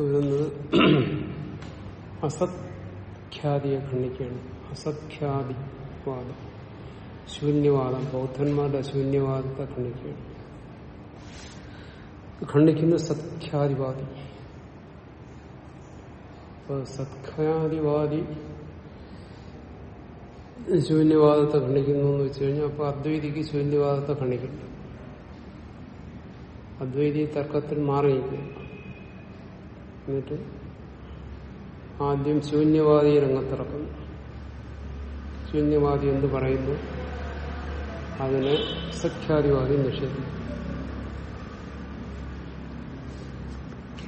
വരുന്നത് അസത്ഖ്യാതിയെ ഖണ്ഡിക്കുകയാണ്. അസത്ഖ്യാതിവാദം ശൂന്യവാദം. ബൗദ്ധന്മാരുടെ ശൂന്യവാദത്തെ ഖണ്ഡിക്കുകയാണ്. ഖണ്ഡിക്കുന്ന സത്ഖ്യാതിവാദി. സത്ഖ്യാതിവാദി ശൂന്യവാദത്തെ ഖണ്ഡിക്കുന്നു എന്ന് വെച്ച് കഴിഞ്ഞാൽ അപ്പൊ അദ്വൈതിക്ക് ശൂന്യവാദത്തെ ഖണ്ഡിക്കില്ല അദ്വൈതി തർക്കത്തിൽ മാറിയില്ല എന്നിട്ട് ആദ്യം ശൂന്യവാദി രംഗത്തിറക്കുന്നു. ശൂന്യവാദി എന്ത് പറയുന്നു? അതിനെ സഖ്യാതിവാദി നിഷേധിക്കും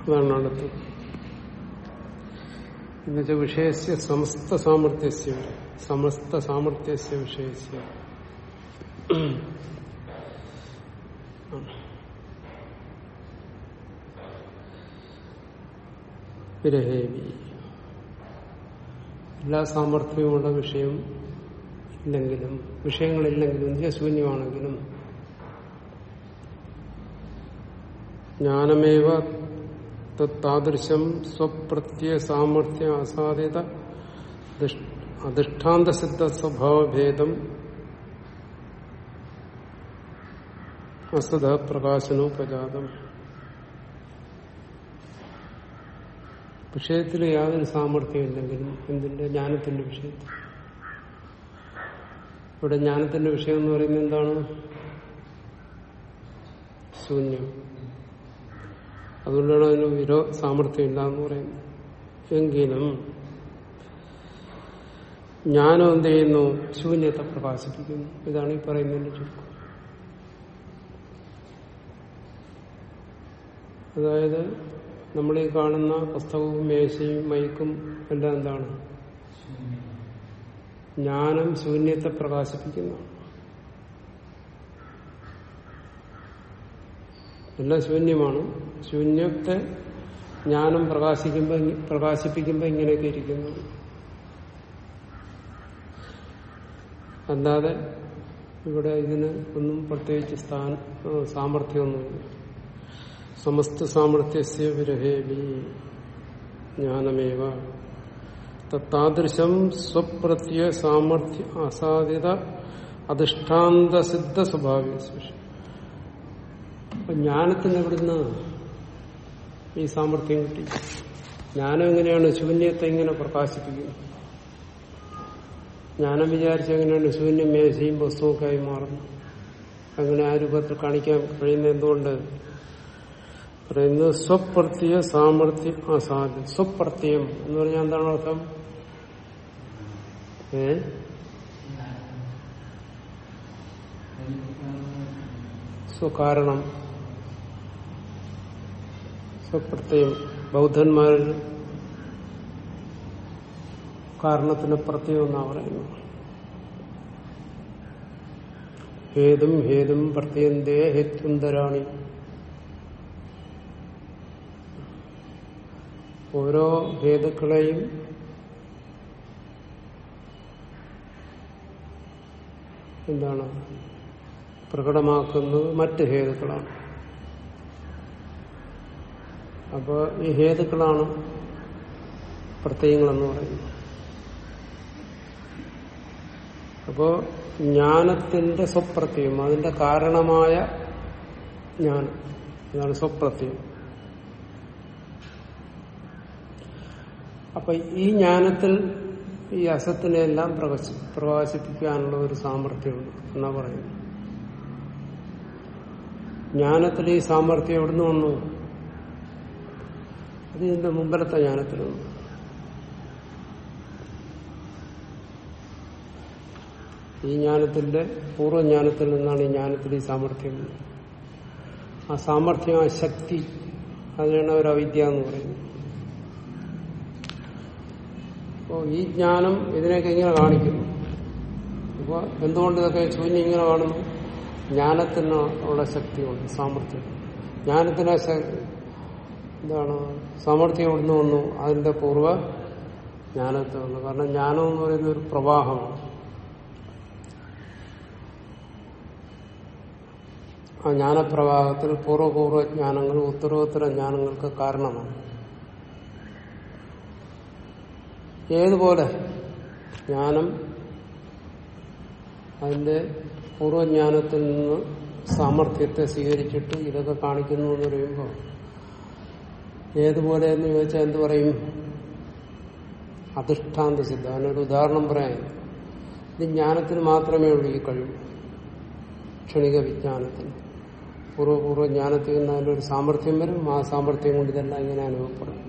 അതാണ് അടുത്ത് എന്നുവെച്ചാൽ വിഷയസ്യ സമസ്ത സാമർഥ്യസ്യ സമസ്ത സാമർഥ്യസ്യ വിഷയസ്യ. വിരഹേവി എല്ലാ സാമർഥ്യവുമുള്ള വിഷയം ഇല്ലെങ്കിലും വിഷയങ്ങളില്ലെങ്കിലും നിത്യശൂന്യമാണെങ്കിലും ജ്ഞാനമേവ താദൃശം സ്വപ്രത്യ സാമർഥ്യ അസാധ്യത അധിഷ്ഠാന്തസിദ്ധ സ്വഭാവഭേദം അസത പ്രകാശനോപജാതം. വിഷയത്തിൽ യാതൊരു സാമർഥ്യം ഇല്ലെങ്കിലും എന്തിന്റെ ജ്ഞാനത്തിന്റെ വിഷയത്തിൽ ഇവിടെ ജ്ഞാനത്തിന്റെ വിഷയം എന്ന് പറയുന്നത് എന്താണ്? ശൂന്യം. അതുകൊണ്ടാണ് അതിന് വിരോ സാമർഥ്യം ഇല്ല എന്ന് പറയുന്നത്. എങ്കിലും ജ്ഞാനം എന്ത് ചെയ്യുന്നു? ശൂന്യത്തെ പ്രകാശിപ്പിക്കുന്നു. ഇതാണ് ഈ പറയുന്നതിന്റെ ചുരുക്കം. അതായത് നമ്മൾ ഈ കാണുന്ന പുസ്തകവും മേശയും മൈക്കും എല്ലാം എന്താണ്? ജ്ഞാനം ശൂന്യത്തെ പ്രകാശിപ്പിക്കുന്നു. എല്ലാം ശൂന്യമാണ്. ശൂന്യത്തെ ജ്ഞാനം പ്രകാശിക്കുമ്പോ പ്രകാശിപ്പിക്കുമ്പോ ഇങ്ങനെയൊക്കെ ഇരിക്കുന്നു. അല്ലാതെ ഇവിടെ ഇതിന് ഒന്നും പ്രത്യേകിച്ച് സ്ഥാന സാമർഥ്യമൊന്നുമില്ല. സമസ്ത സാമർഥ്യസ്യ താദൃശം സ്വപ്രത്യ സാമർഥ്യ അസാധ്യത അധിഷ്ഠാന്തസിദ്ധ സ്വഭാവ അപ്പൊ ജ്ഞാനത്തിന് എവിടുന്ന് ഈ സാമർഥ്യം കിട്ടി? ജ്ഞാനം എങ്ങനെയാണ് ശൂന്യത്തെ ഇങ്ങനെ പ്രകാശിപ്പിക്കുന്നത്? ജ്ഞാനം വിചാരിച്ച എങ്ങനെയാണ് ശൂന്യം മേശയും വസ്തുവൊക്കെ ആയി മാറുന്നത്? അങ്ങനെ ആ രൂപത്തിൽ കാണിക്കാൻ കഴിയുന്ന എന്തുകൊണ്ട്? പറയുന്നത് സ്വപ്രത്യ സാമർഥ്യ അസാധ്യം സ്വപ്രത്യം എന്ന് പറഞ്ഞാൽ എന്താണ് അർത്ഥം? ഏ? സ്വകാരണം. സ്വപ്രത്യം. ബൗദ്ധന്മാരിൽ കാരണത്തിന് പ്രത്യം എന്നാ പറയുന്നത്? ഹേതും ഹേതും പ്രത്യന്തേ ഹേത്വന്തരാണി ഓരോ ഭേദുക്കളെയും എന്താണ്? പ്രകടമാക്കുന്നത് മറ്റ് ഹേതുക്കളാണ് അപ്പോൾ ഈ ഹേതുക്കളാണ് പ്രത്യയങ്ങളെന്ന് പറയുന്നത്. അപ്പോൾ ജ്ഞാനത്തിന്റെ സ്വപ്രത്യം അതിന്റെ കാരണമായ ജ്ഞാനം. അതാണ് സ്വപ്രത്യം അപ്പൊ ഈ ജ്ഞാനത്തിൽ ഈ അസത്തിനെല്ലാം എല്ലാം പ്രകാശിപ്പിക്കാനുള്ള ഒരു സാമർഥ്യമുണ്ട് എന്നാ പറയുന്നത്. ജ്ഞാനത്തിൽ ഈ സാമർഥ്യം എവിടുന്ന് വന്നു? അത് ഇതിന്റെ മുമ്പിലത്തെ ജ്ഞാനത്തിൽ വന്നു. ഈ ജ്ഞാനത്തിന്റെ പൂർവജ്ഞാനത്തിൽ നിന്നാണ് ഈ ജ്ഞാനത്തിൽ ഈ സാമർഥ്യം ആ സാമർഥ്യം ആ ശക്തി അതിനാണ് ഒരു അവിദ്യ എന്ന് പറയുന്നത്. അപ്പോ ഈ ജ്ഞാനം ഇതിനെയൊക്കെ ഇങ്ങനെ കാണിക്കുന്നു അപ്പൊ എന്തുകൊണ്ട് ഇതൊക്കെ ശൂന്യം ഇങ്ങനെ കാണുന്നു? ജ്ഞാനത്തിന് ഉള്ള ശക്തിയുണ്ട് സാമർഥ്യം. ജ്ഞാനത്തിന് എന്താണ്? സാമർഥ്യം ഇവിടുന്ന് വന്നു? അതിന്റെ പൂർവ ജ്ഞാനത്തെ വന്നു. കാരണം ജ്ഞാനം എന്ന് പറയുന്ന ഒരു പ്രവാഹമാണ്. ആ ജ്ഞാനപ്രവാഹത്തിൽ പൂർവപൂർവ ജ്ഞാനങ്ങൾ ഉത്തരോത്തര ജ്ഞാനങ്ങൾക്ക് കാരണമാണ്. ഏതുപോലെ ജ്ഞാനം അതിന്റെ പൂർവജ്ഞാനത്തിൽ നിന്ന് സാമർഥ്യത്തെ സ്വീകരിച്ചിട്ട് ഇതൊക്കെ കാണിക്കുന്നു എന്ന് പറയുമ്പോൾ ഏതുപോലെ എന്ന് ചോദിച്ചാൽ എന്ത് പറയും? അധിഷ്ഠാന്ത സിദ്ധം. അതിനൊരു ഉദാഹരണം പറയാൻ ഇത് ജ്ഞാനത്തിന് മാത്രമേ ഉള്ളൂ ഈ കഴിവ്. ക്ഷണിക വിജ്ഞാനത്തിന്. പൂർവപൂർവ ജ്ഞാനത്തിൽ നിന്ന് അതിന്റെ ഒരു സാമർഥ്യം വരും. ആ സാമർഥ്യം കൊണ്ട് ഇതെല്ലാം ഇങ്ങനെ അനുഭവപ്പെടും.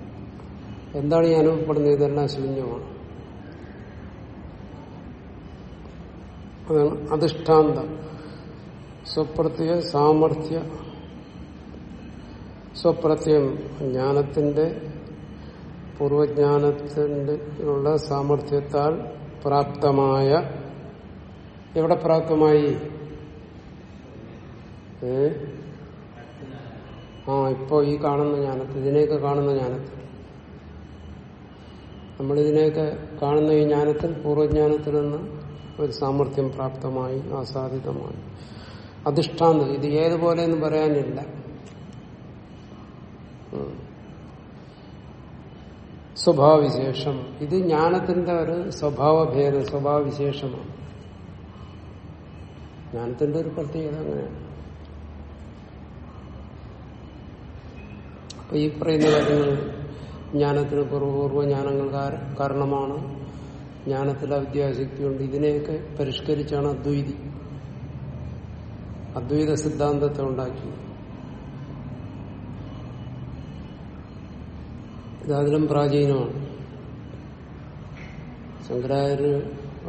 എന്താണ് ഈ അനുഭവപ്പെടുന്നത്? ഇതെല്ലാം ശൂന്യമാണ്. അതാണ് അധിഷ്ഠാന്തം. സ്വപ്രത്യ സാമർഥ്യ. സ്വപ്രത്യം ജ്ഞാനത്തിന്റെ പൂർവജ്ഞാനത്തിന്റെ ഉള്ള സാമർഥ്യത്താൽ പ്രാപ്തമായ എവിടെ പ്രാപ്തമായി? ആ ഇപ്പോ ഈ കാണുന്ന ജ്ഞാനത്തിൽ ഇതിനെയൊക്കെ കാണുന്ന ജ്ഞാനത്തിൽ നമ്മളിതിനെയൊക്കെ കാണുന്ന ഈ ജ്ഞാനത്തിൽ പൂർവജ്ഞാനത്തിൽ നിന്ന് ഒരു സാമർഥ്യം പ്രാപ്തമായി ആസാദിതമായി അധിഷ്ഠാന്തം ഇത് ഏതുപോലെ എന്ന് പറയാനില്ല. സ്വഭാവവിശേഷം. ഇത് ജ്ഞാനത്തിന്റെ ഒരു സ്വഭാവഭേദം സ്വഭാവവിശേഷമാണ്. ജ്ഞാനത്തിന്റെ ഒരു പ്രത്യേകത അങ്ങനെയാണ്. അപ്പൊ ഈ പറയുന്ന കാര്യങ്ങൾ ജ്ഞാനത്തിന് പൂർവപൂർവ ജ്ഞാനങ്ങൾ കാര- കാരണമാണ്. ജ്ഞാനത്തിൽ അവിദ്യാശക്തിയുണ്ട്. ഇതിനെയൊക്കെ പരിഷ്കരിച്ചാണ് അദ്വൈതി. അദ്വൈത സിദ്ധാന്തത്തെ ഉണ്ടാക്കി ഇത് പ്രാചീനമാണ്. ശങ്കരാചാര്യ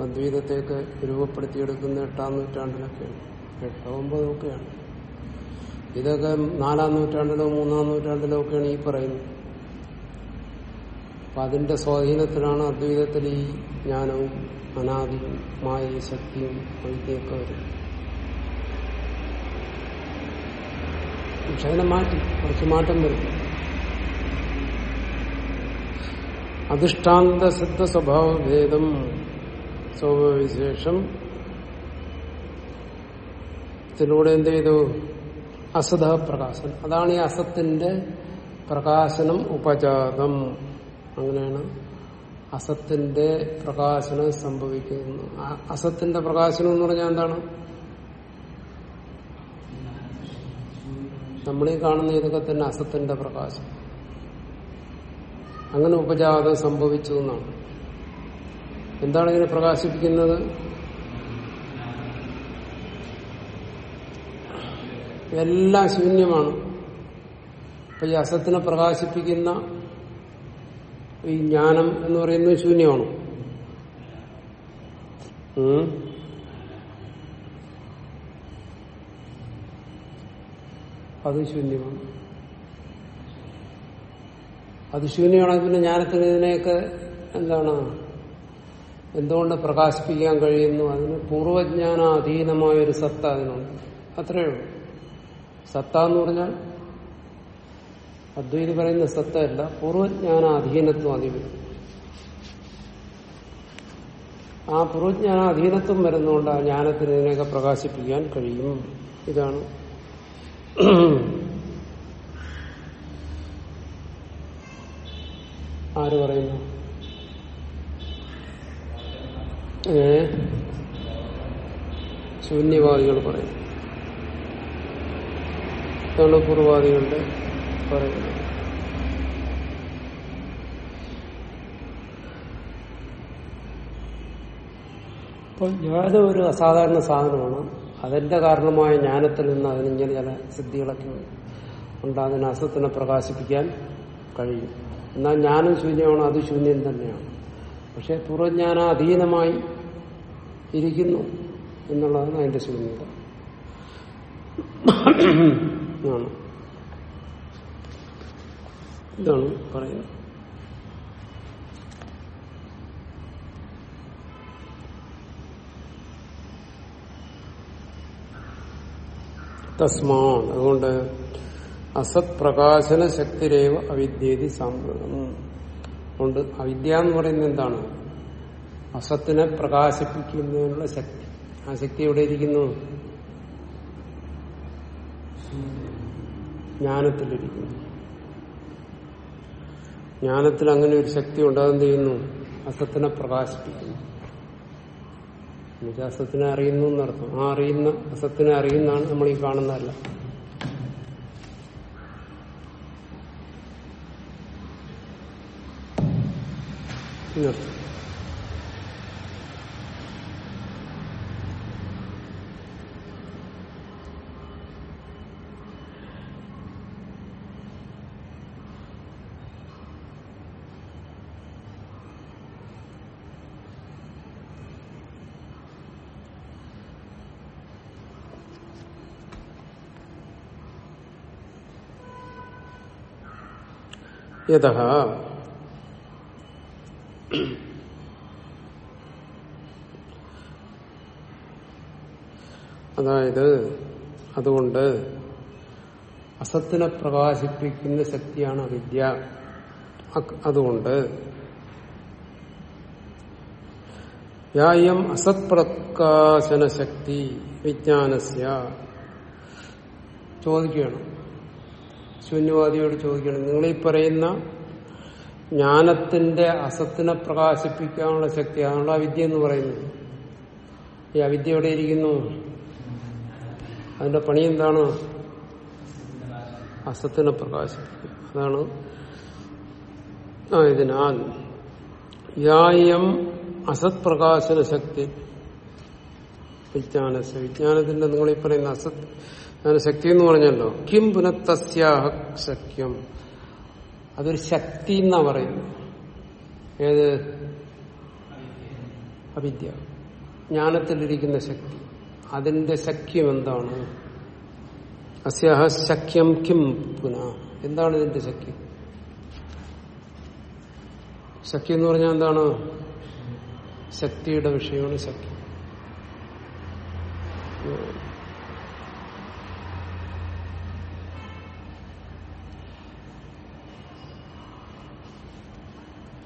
അദ്വൈതത്തെയൊക്കെ രൂപപ്പെടുത്തിയെടുക്കുന്ന എട്ടാം നൂറ്റാണ്ടിലൊക്കെയാണ് എട്ടോ ഒമ്പതൊക്കെയാണ് ഇതൊക്കെ നാലാം നൂറ്റാണ്ടിലോ മൂന്നാം നൂറ്റാണ്ടിലോ ഒക്കെയാണ് ഈ പറയുന്നത്. അപ്പൊ അതിന്റെ സ്വാധീനത്തിലാണ് അദ്വൈതത്തിൽ ഈ ജ്ഞാനവും അനാദിയും മായ ശക്തിയും വൈദ്യൊക്കെ വരും പക്ഷെ അതിനെ മാറ്റി കുറച്ച് മാറ്റം വരും. അധിഷ്ഠാന്ത സിദ്ധ സ്വഭാവഭേദം സ്വഭാവവിശേഷം ഇതിലൂടെ എന്ത് ചെയ്തു? അസത പ്രകാശനം അതാണ് ഈ അസത്തിന്റെ പ്രകാശനം ഉപജാതം. അങ്ങനെയാണ് അസത്തിന്റെ പ്രകാശനം സംഭവിക്കുന്നു അസത്തിന്റെ പ്രകാശനം എന്ന് പറഞ്ഞാൽ എന്താണ്? നമ്മളീ കാണുന്ന ഇതൊക്കെ തന്നെ അസത്തിന്റെ പ്രകാശം. അങ്ങനെ ഉപജാതം സംഭവിച്ചു എന്നാണ്. എന്താണ് ഇതിനെ പ്രകാശിപ്പിക്കുന്നത്? എല്ലാം ശൂന്യമാണ്. അപ്പൊ ഈ അസത്തിനെ പ്രകാശിപ്പിക്കുന്ന ഈ ജ്ഞാനം എന്ന് പറയുന്നത് ശൂന്യമാണ്. അത് ശൂന്യമാണ്. അത് ശൂന്യമാണെങ്കിൽ പിന്നെ ജ്ഞാനത്തിന് ഇതിനെയൊക്കെ എന്താണ്? എന്തുകൊണ്ട് പ്രകാശിപ്പിക്കാൻ കഴിയുന്നു? അതിന് പൂർവജ്ഞാന അധീനമായ ഒരു സത്ത അതിനുണ്ട്. അത്രയേ ഉള്ളൂ. സത്ത എന്ന് പറഞ്ഞാൽ അദ്വൈതി പറയുന്ന സത്തല്ല പൂർവജ്ഞാന അധീനത്വം അധികം ആ പൂർവജ്ഞാന അധീനത്വം വരുന്നതുകൊണ്ട് ആ ജ്ഞാനത്തിന് ഇതിനെയൊക്കെ പ്രകാശിപ്പിക്കാൻ കഴിയും. ഇതാണ്. ആര് പറയുന്നു? ഏ? ശൂന്യവാദികൾ പറയുന്നു ഇതാണ് പൂർവവാദികളുടെ പറയുന്നത്. അപ്പോൾ ജ്ഞാനം ഒരു അസാധാരണ സാധനമാണ്. അതിന്റെ കാരണമായ ജ്ഞാനത്തിൽ നിന്ന് അതിനിങ്ങനെ ചില സിദ്ധികളൊക്കെ ഉണ്ടാകുന്ന ഉണ്ട് അസത്തിനെ പ്രകാശിപ്പിക്കാൻ കഴിയും. എന്നാൽ ജ്ഞാനം ശൂന്യമാണ് അത് ശൂന്യം തന്നെയാണ്. പക്ഷെ പൂർവജ്ഞാന അധീനമായി ഇരിക്കുന്നു എന്നുള്ളതാണ് അതിന്റെ ശൂന്യത. ആണ്. ഇതാണ് പറയുന്നത്. തസ്മാ അതുകൊണ്ട് അസത് പ്രകാശന ശക്തിരേവ അവിദ്യേതി സാമ്പ്രതം. അതുകൊണ്ട് അവിദ്യ എന്ന് പറയുന്നത് എന്താണ്? അസത്തിനെ പ്രകാശിപ്പിക്കുന്നതിനുള്ള ശക്തി. ആ ശക്തി എവിടെ ഇരിക്കുന്നു? ജ്ഞാനത്തിലിരിക്കുന്നു. ജ്ഞാനത്തിൽ അങ്ങനെ ഒരു ശക്തി ഉണ്ട് അതെന്ത് ചെയ്യുന്നു? അസത്തിനെ പ്രകാശിപ്പിക്കുന്നു. എന്നുവെച്ചാൽ അസത്തിനെ അറിയുന്നു എന്നർത്ഥം. ആ അറിയുന്ന അസത്തിനെ അറിയുന്നതാണ് നമ്മൾ ഈ കാണുന്നതല്ല. എന്നർത്ഥം യഥ അതായത് അതുകൊണ്ട് അസത്തിനെ പ്രകാശിപ്പിക്കുന്ന ശക്തിയാണ് അവിദ്യ. അതുകൊണ്ട് യായം അസത് പ്രകാശന ശക്തി വിജ്ഞാനസ്യ. ചോദിക്കുകയാണ്. ശൂന്യവാദിയോട് ചോദിക്കണം. നിങ്ങൾ ഈ പറയുന്ന ജ്ഞാനത്തിന്റെ അസത്തിനെ പ്രകാശിപ്പിക്കാനുള്ള ശക്തി അതാണല്ലോ അവിദ്യ എന്ന് പറയുന്നത്. ഈ അവിദ്യ എവിടെ ഇരിക്കുന്നു? അതിന്റെ പണി എന്താണ്? അസത്തിനെ പ്രകാശിപ്പിക്കുക. അതാണ് ആയതിനാൽ യായം അസത് പ്രകാശന ശക്തി വിജ്ഞാനസ്. വിജ്ഞാനത്തിന്റെ നിങ്ങൾ ഈ പറയുന്ന അസത് ജ്ഞാന ശക്തി എന്ന് പറഞ്ഞല്ലോ. കിം പുനഃതസ്യാഹ ശക്യം അതൊരു ശക്തി എന്നാ പറയുന്നത്. ഏത്? അവിദ്യ. ജ്ഞാനത്തിലിരിക്കുന്ന ശക്തി. അതിന്റെ ശക്യം എന്താണ്? അസ്യാഹ ശക്യം കിം പുന. എന്താണ് ഇതിന്റെ ശക്യം ശക്തി എന്ന് പറഞ്ഞാൽ എന്താണ്? ശക്തിയുടെ വിഷയമാണ് ശക്തി.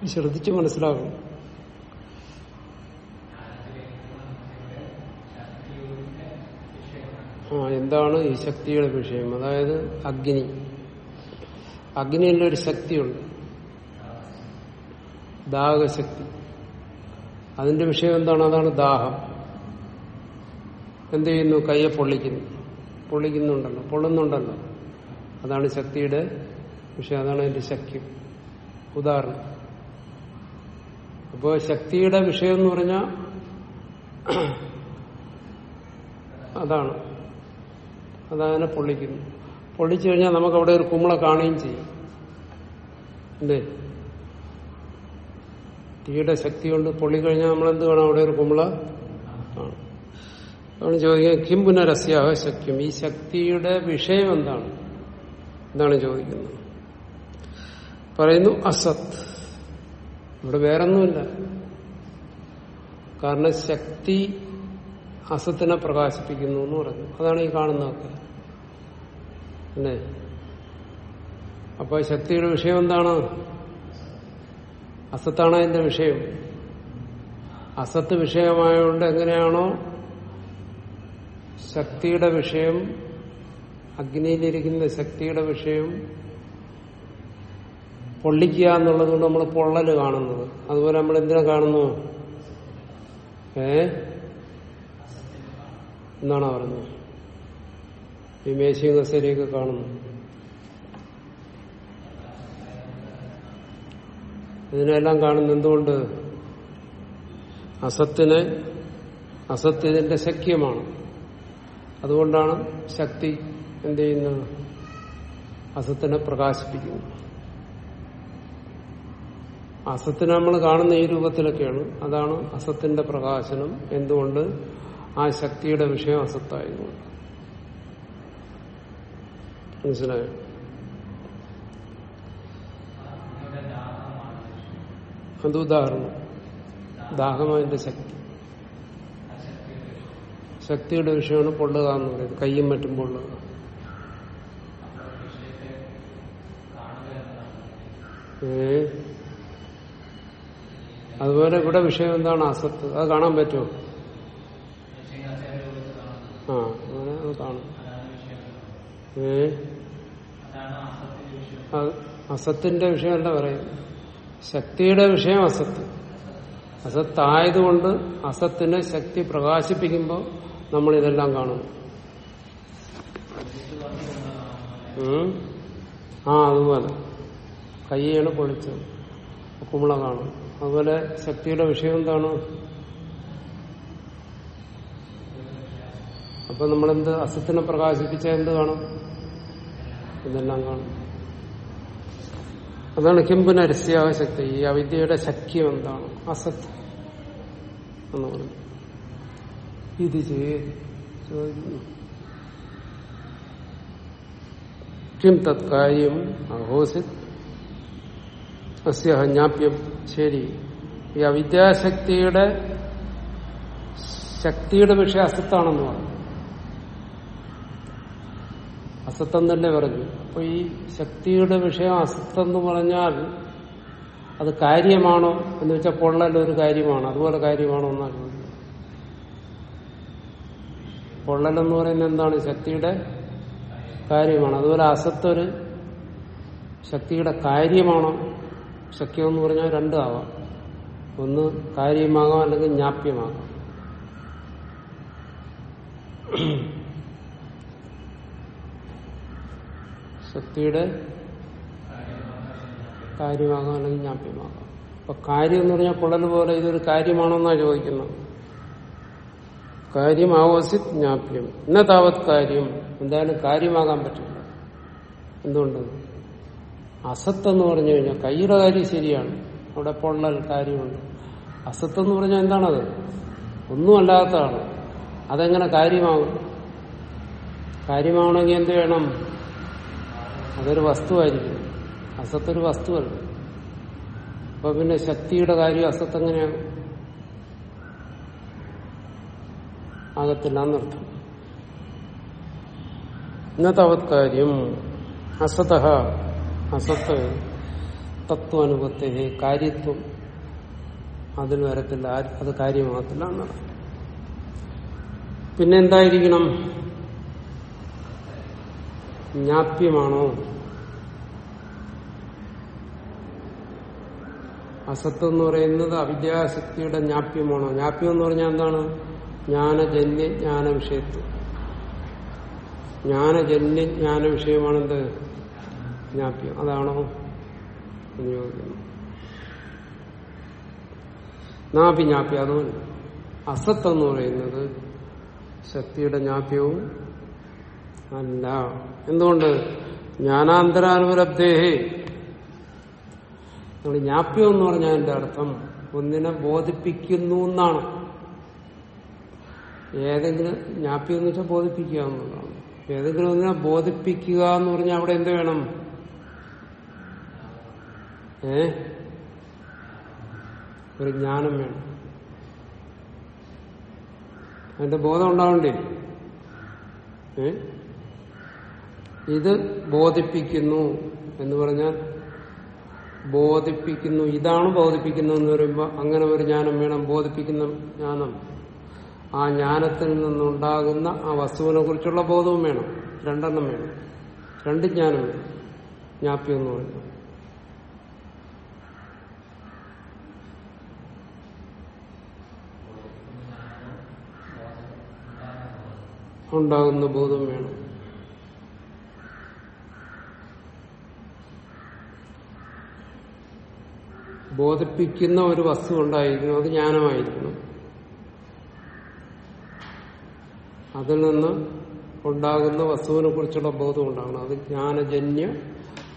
ശ്രദ്ധിച്ച് മനസ്സിലാകും ആ എന്താണ് ഈ ശക്തിയുടെ വിഷയം? അതായത് അഗ്നി. അഗ്നിയിൽ ഒരു ശക്തിയുണ്ട്. ദാഹശക്തി. അതിന്റെ വിഷയം എന്താണ്? അതാണ് ദാഹം. എന്ത് ചെയ്യുന്നു? കയ്യെ പൊള്ളിക്കുന്നു. പൊള്ളിക്കുന്നുണ്ടല്ലോ. പൊള്ളുന്നുണ്ടല്ലോ. അതാണ് ശക്തിയുടെ വിഷയം. അതാണ് അതിന്റെ ശക്തി. ഉദാഹരണം. അപ്പോൾ ശക്തിയുടെ വിഷയം എന്ന് പറഞ്ഞാൽ അതാണ്. അതങ്ങനെ പൊള്ളിക്കുന്നു. പൊള്ളിച്ചു കഴിഞ്ഞാൽ നമുക്ക് അവിടെ ഒരു കുമ്പള കാണുകയും ചെയ്യും. അല്ലേ? തീയുടെ ശക്തി കൊണ്ട് പൊള്ളിക്കഴിഞ്ഞാൽ നമ്മൾ എന്ത് വേണം അവിടെ ഒരു കുമ്പള കാണും. അതാണ് ചോദിക്കുന്നത് കിം പുനരസ്യാഹ ശക്യം? ഈ ശക്തിയുടെ വിഷയം എന്താണ്? എന്താണ് ചോദിക്കുന്നത്? പറയുന്നു അസത്. ഇവിടെ വേറൊന്നുമില്ല. കാരണം ശക്തി അസത്തിനെ പ്രകാശിപ്പിക്കുന്നു എന്ന് പറഞ്ഞു. അതാണ് ഈ കാണുന്നതൊക്കെ. അല്ലേ? അപ്പൊ ശക്തിയുടെ വിഷയം എന്താണ്? അസത്താണ് അതിന്റെ വിഷയം. അസത്ത് വിഷയമായതുകൊണ്ട് എങ്ങനെയാണോ ശക്തിയുടെ വിഷയം അഗ്നിയിലിരിക്കുന്ന ശക്തിയുടെ വിഷയം പൊള്ളിക്കുക എന്നുള്ളത് കൊണ്ട് നമ്മൾ പൊള്ളൽ കാണുന്നത്. അതുപോലെ നമ്മൾ എന്തിനാ കാണുന്നു? ഏ? എന്നാണ് പറഞ്ഞത്? ഈ മേശയും കസേരയൊക്കെ കാണുന്നു. ഇതിനെല്ലാം കാണുന്ന എന്തുകൊണ്ട്? അസത്തിനെ അസത്ത് ഇതിന്റെ ശക്യമാണ് അതുകൊണ്ടാണ് ശക്തി എന്ത് ചെയ്യുന്നത്? അസത്തിനെ പ്രകാശിപ്പിക്കുന്നു അസത്തിനെ നമ്മൾ കാണുന്ന ഈ രൂപത്തിലൊക്കെയാണ്. അതാണ് അസത്തിന്റെ പ്രകാശനം. എന്തുകൊണ്ട്? ആ ശക്തിയുടെ വിഷയം അസത്തായതുകൊണ്ട് മനസ്സിലായോ? അത് ഉദാഹരണം. ദാഹമായതിന്റെ ശക്തി. ശക്തിയുടെ വിഷയമാണ് പൊള്ളുക എന്ന് പറയുന്നത്. കയ്യും മറ്റും പൊള്ളുക. ഏ? അതുപോലെ ഇവിടെ വിഷയം എന്താണ്? അസത്ത്. അത് കാണാൻ പറ്റുമോ? ആ അങ്ങനെ അത് കാണും. ഏ? അസത്തിന്റെ വിഷയമല്ല പറയുന്നത്. ശക്തിയുടെ വിഷയം അസത്ത്. അസത്തായതുകൊണ്ട് അസത്തിനെ ശക്തി പ്രകാശിപ്പിക്കുമ്പോൾ നമ്മൾ ഇതെല്ലാം കാണും. ആ അതുപോലെ. കൈയാണ് പൊളിച്ചത്. കുമ്പള കാണും. അതുപോലെ ശക്തിയുടെ വിഷയം എന്താണ്? അപ്പൊ നമ്മളെന്ത് അസത്തിനെ പ്രകാശിപ്പിച്ച എന്ത് കാണും? ഇതെല്ലാം കാണും. അതാണ് കിംപുനരസ്യാവ ശക്തി. ഈ അവിദ്യയുടെ ശക്യം എന്താണ്? അസത്ത് എന്ന് പറഞ്ഞു ഇത് ചെയ്ത് കിം തത്കാര്യം അഹോസിത് അസ്യ ജ്ഞാപ്യം ശരി. ഈ അവിദ്യാശക്തിയുടെ ശക്തിയുടെ വിഷയം അസത്താണെന്ന് പറഞ്ഞു. അസത്തം തന്നെ പറഞ്ഞു. അപ്പൊ ഈ ശക്തിയുടെ വിഷയം അസത്തെന്ന് പറഞ്ഞാൽ അത് കാര്യമാണോ എന്ന് വെച്ചാൽ പൊള്ളൽ ഒരു കാര്യമാണ്. അതുപോലെ കാര്യമാണോ എന്നാണ് പൊള്ളലെന്ന് പറയുന്നത് എന്താണ്? ശക്തിയുടെ കാര്യമാണ്. അതുപോലെ അസത്തൊരു ശക്തിയുടെ കാര്യമാണോ ശക്യം എന്ന് പറഞ്ഞാൽ രണ്ടും ആവാം ഒന്ന് കാര്യമാകാം അല്ലെങ്കിൽ ജ്ഞാപ്യമാകാം. ശക്തിയുടെ കാര്യമാകാം അല്ലെങ്കിൽ ജ്ഞാപ്യമാകാം. അപ്പൊ കാര്യം എന്ന് പറഞ്ഞാൽ കുഴൽ പോലെ ഇതൊരു കാര്യമാണോന്നാണ് ചോദിക്കുന്നത്. കാര്യം ആവോസിത് ജ്ഞാപ്യം. ഇന്ന താവത് കാര്യം. എന്തായാലും കാര്യമാകാൻ പറ്റില്ല. എന്തുകൊണ്ട്? അസത്ത് എന്ന് പറഞ്ഞു കഴിഞ്ഞാൽ കൈയുടെ കാര്യം ശരിയാണ്. അവിടെ പൊള്ളൽ കാര്യമുണ്ട്. അസത്ത് എന്ന് പറഞ്ഞാൽ എന്താണത്? ഒന്നുമല്ലാത്തതാണ്. അതെങ്ങനെ കാര്യമാകും? കാര്യമാവണമെങ്കിൽ എന്ത് വേണം? അതൊരു വസ്തുവായിരിക്കും. അസത്തൊരു വസ്തുവല്ല. അപ്പൊ പിന്നെ ശക്തിയുടെ കാര്യം അസത്ത് എങ്ങനെയാണ് ആകത്തില്ല എന്നർത്ഥം അവത്കാര്യം കാര്യം അസത അസത്ത് തത്വാനുപത്തെ കാര്യത്വം അതിൽ വരത്തില്ല അത് കാര്യമാകത്തില്ല എന്നാണ്. പിന്നെ എന്തായിരിക്കണം? ജ്ഞാപ്യമാണോ? അസത്ത് എന്ന് പറയുന്നത് അവിദ്യാശക്തിയുടെ ജ്ഞാപ്യമാണോ? ജ്ഞാപ്യം എന്ന് പറഞ്ഞാൽ എന്താണ്? ജ്ഞാനജന്യ ജ്ഞാന വിഷയത്വം ജ്ഞാനജന്യ ജ്ഞാന വിഷയമാണെന്ത് ജ്ഞാപ്യം. അതാണോ? എന്ന് ചോദിക്കുന്നു നാപി ജ്ഞാപ്യം അസത്ത് എന്ന് പറയുന്നത് ശക്തിയുടെ ജ്ഞാപ്യവും അല്ല. എന്തുകൊണ്ട്? ജ്ഞാനാന്തരാനുപലബ്ധേഹേ നമ്മൾ ജ്ഞാപ്യം എന്ന് പറഞ്ഞാൽ എന്റെ അർത്ഥം ഒന്നിനെ ബോധിപ്പിക്കുന്നു എന്നാണ്. ഏതെങ്കിലും ജ്ഞാപ്യം എന്ന് വെച്ചാൽ ബോധിപ്പിക്കുക എന്നുള്ളതാണ്. ഏതെങ്കിലും ഒന്നിനെ ബോധിപ്പിക്കുക എന്ന് പറഞ്ഞാൽ അവിടെ എന്ത് വേണം? ഏ? ഒരു ജ്ഞാനം വേണം. അതിന്റെ ബോധം ഉണ്ടാവണ്ടേ? ഏ? ഇത് ബോധിപ്പിക്കുന്നു എന്ന് പറഞ്ഞാൽ ബോധിപ്പിക്കുന്നു ഇതാണ് ബോധിപ്പിക്കുന്നത് എന്ന് പറയുമ്പോൾ അങ്ങനെ ഒരു ജ്ഞാനം വേണം. ബോധിപ്പിക്കുന്ന ജ്ഞാനം. ആ ജ്ഞാനത്തിൽ നിന്നുണ്ടാകുന്ന ആ വസ്തുവിനെ കുറിച്ചുള്ള ബോധവും വേണം. രണ്ടെണ്ണം വേണം. രണ്ട് ജ്ഞാനം വേണം ജ്ഞാപ്യം എന്ന് പറയുന്നത്. ഉണ്ടാകുന്ന ബോധം വേണം. ബോധിപ്പിക്കുന്ന ഒരു വസ്തു ഉണ്ടായിരിക്കണം. അത് ജ്ഞാനമായിരിക്കണം. അതിൽ നിന്ന് ഉണ്ടാകുന്ന വസ്തുവിനെ കുറിച്ചുള്ള ബോധം ഉണ്ടാകണം. അത് ജ്ഞാനജന്യ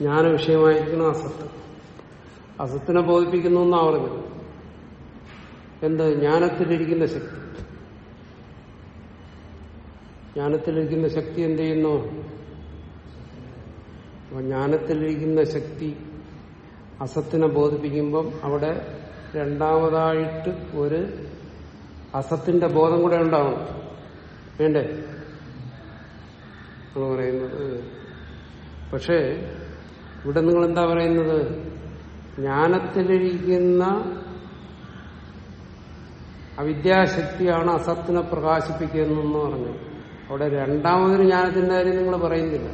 ജ്ഞാന വിഷയമായിരിക്കണം അസത്ത്. അസത്തിനെ ബോധിപ്പിക്കുന്നു എന്നാ പറഞ്ഞത് എന്ത്? ജ്ഞാനത്തിലിരിക്കുന്ന ശക്തി. ജ്ഞാനത്തിലിരിക്കുന്ന ശക്തി എന്ത് ചെയ്യുന്നു? അപ്പൊ ജ്ഞാനത്തിലിരിക്കുന്ന ശക്തി അസത്തിനെ ബോധിപ്പിക്കുമ്പം അവിടെ രണ്ടാമതായിട്ട് ഒരു അസത്തിന്റെ ബോധം കൂടെ ഉണ്ടാവും. വേണ്ടേ? എന്ന് പറയുന്നത്. പക്ഷേ ഇവിടെ നിങ്ങൾ എന്താ പറയുന്നത്? ജ്ഞാനത്തിലിരിക്കുന്ന അവിദ്യാശക്തിയാണ് അസത്തിനെ പ്രകാശിപ്പിക്കുന്നതെന്ന് പറഞ്ഞു അവിടെ രണ്ടാമതൊരു ജ്ഞാനത്തിന്റെ കാര്യം നിങ്ങൾ പറയുന്നില്ല.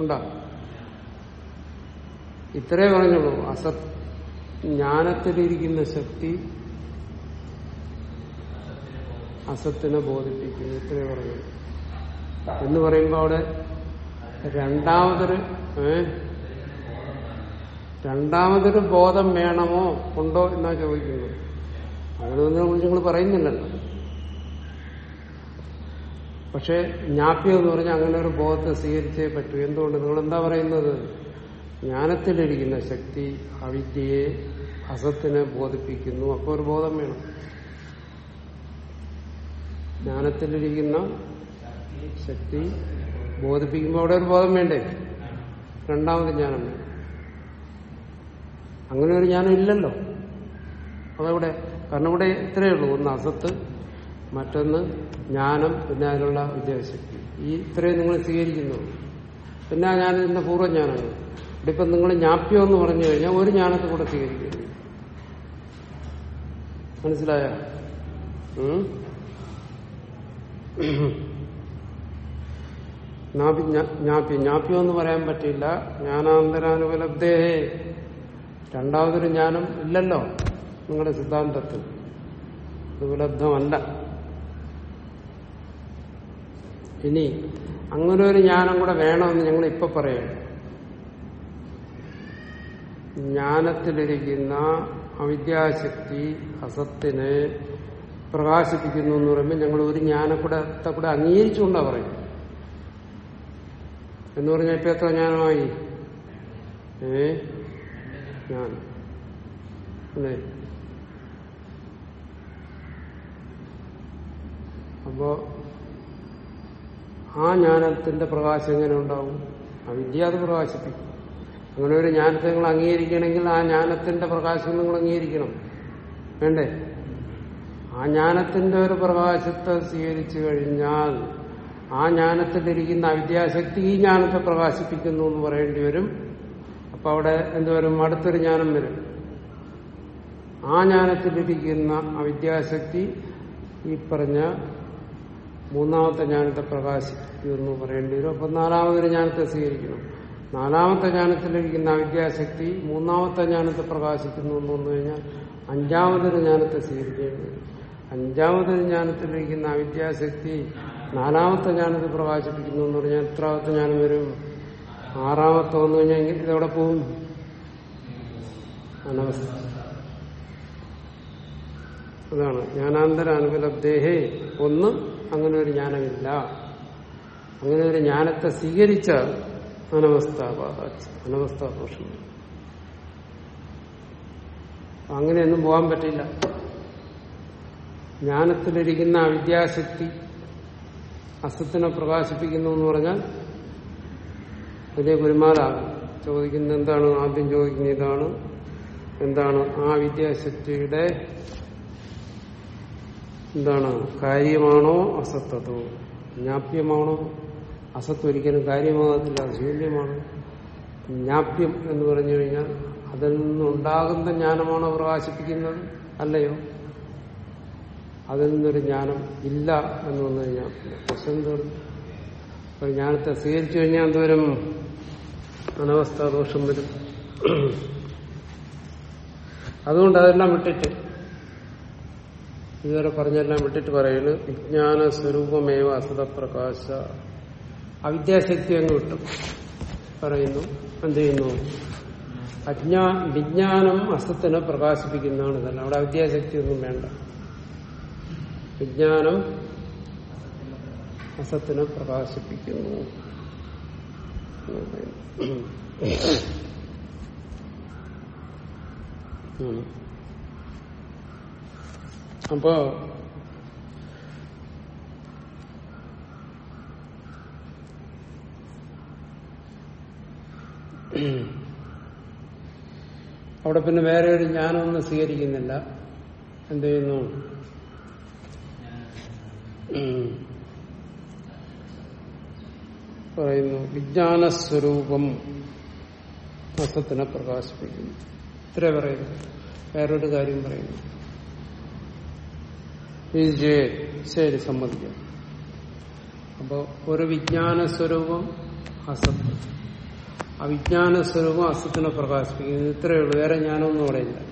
ഉണ്ടോ? ഇത്രേ പറഞ്ഞുള്ളൂ. അസത് ജ്ഞാനത്തിലിരിക്കുന്ന ശക്തി അസത്തിനെ ബോധിപ്പിക്കുന്നു. ഇത്രേ പറഞ്ഞു എന്ന് പറയുമ്പോൾ അവിടെ രണ്ടാമതൊരു രണ്ടാമതൊരു ബോധം വേണമോ? ഉണ്ടോ എന്നാ ചോദിക്കുന്നത്. അങ്ങനെ ഒന്നിനെ കുറിച്ച് നിങ്ങൾ പറയുന്നില്ലല്ലോ. പക്ഷെ ജ്ഞാപ്യം എന്ന് പറഞ്ഞാൽ അങ്ങനെ ഒരു ബോധത്തെ സ്വീകരിച്ചേ പറ്റൂ. എന്തുകൊണ്ട്? നിങ്ങൾ എന്താ പറയുന്നത്? ജ്ഞാനത്തിലിരിക്കുന്ന ശക്തി അവിദ്യയെ അസത്തിനെ ബോധിപ്പിക്കുന്നു. അപ്പോൾ ഒരു ബോധം വേണം. ജ്ഞാനത്തിലിരിക്കുന്ന ശക്തി ബോധിപ്പിക്കുമ്പോൾ അവിടെ ഒരു ബോധം വേണ്ടേ? രണ്ടാമത് ജ്ഞാനം അങ്ങനെ ഒരു ജ്ഞാനം ഇല്ലല്ലോ. അതവിടെ? കാരണം ഇവിടെ ഇത്രയേ ഉള്ളൂ. ഒന്ന് അസത്ത് മറ്റൊന്ന് ജ്ഞാനം പിന്നെ അതിനുള്ള വിദ്യാശക്തി ഈ ഇത്രയും നിങ്ങൾ സ്വീകരിക്കുന്നു. പിന്നെ ഞാൻ ഇതിന്റെ പൂർവജ്ഞാനങ്ങൾ ഇവിടെ ഇപ്പം നിങ്ങൾ ജ്ഞാപ്യം എന്ന് പറഞ്ഞു കഴിഞ്ഞാൽ ഒരു ജ്ഞാനത്തെ കൂടെ സ്വീകരിക്കുന്നു. മനസ്സിലായ? ജ്ഞാപ്യം. ജ്ഞാപ്യം എന്ന് പറയാൻ പറ്റില്ല ജ്ഞാനാന്തരാനുപലബ്ധേ. രണ്ടാമതൊരു ജ്ഞാനം ഇല്ലല്ലോ നിങ്ങളുടെ സിദ്ധാന്തത്തിൽ. ഉപലബ്ധമല്ല. ഇനി അങ്ങനെ ഒരു ജ്ഞാനം കൂടെ വേണമെന്ന് ഞങ്ങൾ ഇപ്പൊ പറയണം ജ്ഞാനത്തിലിരിക്കുന്ന അവിദ്യാശക്തി അസത്തിനെ പ്രകാശിപ്പിക്കുന്നു എന്ന് പറയുമ്പോൾ ഞങ്ങൾ ഒരു ജ്ഞാനക്കൂടത്തെ കൂടെ അംഗീകരിച്ചുകൊണ്ടാ പറയും എന്ന് പറഞ്ഞാൽ ഇപ്പൊ എത്ര ജ്ഞാനമായി? ഏ? അപ്പോ ആ ജ്ഞാനത്തിന്റെ പ്രകാശം എങ്ങനെ ഉണ്ടാവും? ആ വിദ്യ അത് പ്രകാശിപ്പിക്കും. അങ്ങനെ ഒരു ജ്ഞാനത്തെ നിങ്ങൾ അംഗീകരിക്കണമെങ്കിൽ ആ ജ്ഞാനത്തിന്റെ പ്രകാശം നിങ്ങൾ അംഗീകരിക്കണം. വേണ്ടേ? ആ ജ്ഞാനത്തിന്റെ ഒരു പ്രകാശത്തെ സ്വീകരിച്ചു കഴിഞ്ഞാൽ ആ ജ്ഞാനത്തിലിരിക്കുന്ന അവിദ്യാശക്തി ഈ ജ്ഞാനത്തെ പ്രകാശിപ്പിക്കുന്നു എന്ന് പറയേണ്ടി വരും. അപ്പൊ അവിടെ എന്തുവരും അടുത്തൊരു ജ്ഞാനം വരും. ആ ജ്ഞാനത്തിലിരിക്കുന്ന അവിദ്യാശക്തി ഈ പറഞ്ഞ മൂന്നാമത്തെ ജ്ഞാനത്തെ പ്രകാശിക്കുമെന്ന് പറയേണ്ടി വരും. അപ്പൊ നാലാമതൊരു ജ്ഞാനത്തെ സ്വീകരിക്കണം. നാലാമത്തെ ജ്ഞാനത്തിലിരിക്കുന്ന അവിദ്യാശക്തി മൂന്നാമത്തെ ജ്ഞാനത്തെ പ്രകാശിക്കുന്നു എന്ന് വന്നു കഴിഞ്ഞാൽ അഞ്ചാമതൊരു ജ്ഞാനത്തെ സ്വീകരിക്കേണ്ടി വരും. അഞ്ചാമതൊരു ജ്ഞാനത്തിലിരിക്കുന്ന അവിദ്യാശക്തി നാലാമത്തെ ജ്ഞാനത്തെ പ്രകാശിപ്പിക്കുന്നു എന്ന് പറഞ്ഞാൽ എത്രാമത്തെ ജ്ഞാനം വരും? ആറാമത്തെ വന്നു കഴിഞ്ഞാൽ ഇതെവിടെ പോകും? അനവസ്ഥ. അതാണ് ജ്ഞാനാന്തര അനുപലബ്ദേഹേ ഒന്ന് അങ്ങനെ ഒരു ജ്ഞാനമില്ല. അങ്ങനെ ഒരു ജ്ഞാനത്തെ സ്വീകരിച്ച അനവസ്ഥ അനവസ്ഥ ദോഷം അങ്ങനെയൊന്നും പോകാൻ പറ്റില്ല ജ്ഞാനത്തിലിരിക്കുന്ന അവിദ്യാശക്തി അസത്തിനെ പ്രകാശിപ്പിക്കുന്നു എന്ന് പറഞ്ഞാൽ വലിയ ഗുരുമാരാകും ചോദിക്കുന്നത് എന്താണ്? ആദ്യം ചോദിക്കുന്ന ഇതാണ്. എന്താണ്? ആ വിദ്യാശക്തിയുടെ എന്താണ്? കാര്യമാണോ അസത്തതോ ജ്ഞാപ്യമാണോ? അസത്ത് ഒരിക്കലും കാര്യമാകത്തില്ല ശൂന്യമാണ്. ജ്ഞാപ്യം എന്ന് പറഞ്ഞു കഴിഞ്ഞാൽ അതിൽ നിന്നുണ്ടാകുന്ന ജ്ഞാനമാണോ പ്രകാശിപ്പിക്കുന്നത്? അല്ലയോ? അതിൽ നിന്നൊരു ജ്ഞാനം ഇല്ല എന്ന് വന്നു കഴിഞ്ഞാൽ പ്രശ്നം തീർന്നു ജ്ഞാനത്തെ സ്വീകരിച്ചു കഴിഞ്ഞാൽ എന്തോരം അനവസ്ഥാ ദോഷം വരും. അതുകൊണ്ട് അതെല്ലാം വിട്ടിട്ട് ഇതുവരെ പറഞ്ഞെല്ലാം വിട്ടിട്ട് പറയുന്നു വിജ്ഞാന സ്വരൂപമേവ അസതപ്രകാശ. അവിദ്യാശക്തി അങ്ങ് വിട്ടു. പറയുന്നു എന്ത് ചെയ്യുന്നു? അജ്ഞാ വിജ്ഞാനം അസത്തിനെ പ്രകാശിപ്പിക്കുന്നതാണ് ഇതല്ല. അവിടെ അവിദ്യാശക്തി ഒന്നും വേണ്ട. വിജ്ഞാനം അസത്തിനെ പ്രകാശിപ്പിക്കുന്നു. ഉം. അപ്പോ അവിടെ പിന്നെ വേറെ ഒരു ജ്ഞാനമൊന്നും സ്വീകരിക്കുന്നില്ല. എന്ത് ചെയ്യുന്നു? പറയുന്നു വിജ്ഞാനസ്വരൂപം അസത്തിനെ പ്രകാശിപ്പിക്കുന്നു. ഇത്ര പറയുന്നു. വേറൊരു കാര്യം പറയുന്നു. ശരി സമ്മതിക്കാം. അപ്പോ ഒരു വിജ്ഞാന സ്വരൂപം അസത്ത്. ആ വിജ്ഞാന സ്വരൂപം അസത്തിനെ പ്രകാശിപ്പിക്കുന്നു. ഇത്രയേ ഉള്ളൂ. വേറെ ഞാനൊന്നും അവിടെ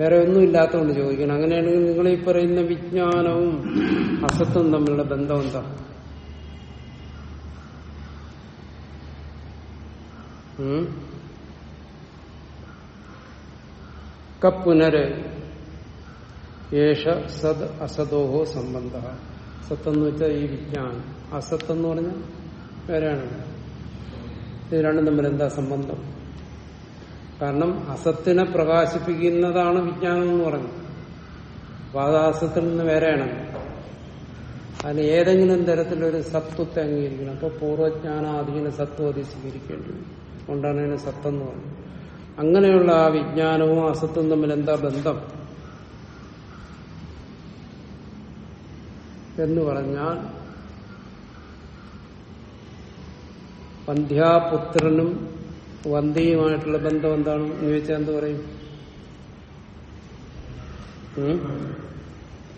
വേറെ ഒന്നും ഇല്ലാത്തതുകൊണ്ട് ചോദിക്കണം അങ്ങനെയാണെങ്കിൽ നിങ്ങൾ ഈ പറയുന്ന വിജ്ഞാനവും അസത്തും തമ്മിലുള്ള ബന്ധം എന്താ? കപ്പുനര് യേശ സത് അസതോഹോ സംബന്ധ. സത്തെന്ന് വെച്ചാൽ ഈ വിജ്ഞാനം. അസത്ത് എന്ന് പറഞ്ഞാൽ വേറെയാണ്. ഇത് രണ്ടും തമ്മിൽ എന്താ സംബന്ധം? കാരണം അസത്തിനെ പ്രകാശിപ്പിക്കുന്നതാണ് വിജ്ഞാനം എന്ന് പറഞ്ഞു. വാദാസത്തിൽ നിന്ന് വേറെയാണ്. അതിന് ഏതെങ്കിലും തരത്തിലൊരു സത്വത്തെ അംഗീകരിക്കണം. അപ്പൊ പൂർവജ്ഞാനാധീന സത്വം അത് സ്വീകരിക്കേണ്ടി വരും. അതുകൊണ്ടാണ് അതിന് സത്തെന്ന് പറഞ്ഞത്. അങ്ങനെയുള്ള ആ വിജ്ഞാനവും അസത്വം തമ്മിൽ എന്താ ബന്ധം? എന്ന് പറഞ്ഞാൽ വന്ധ്യാപുത്രനും വന്ധ്യയുമായിട്ടുള്ള ബന്ധം എന്താണ് എന്ന് ചോദിച്ചാൽ എന്ത് പറയും?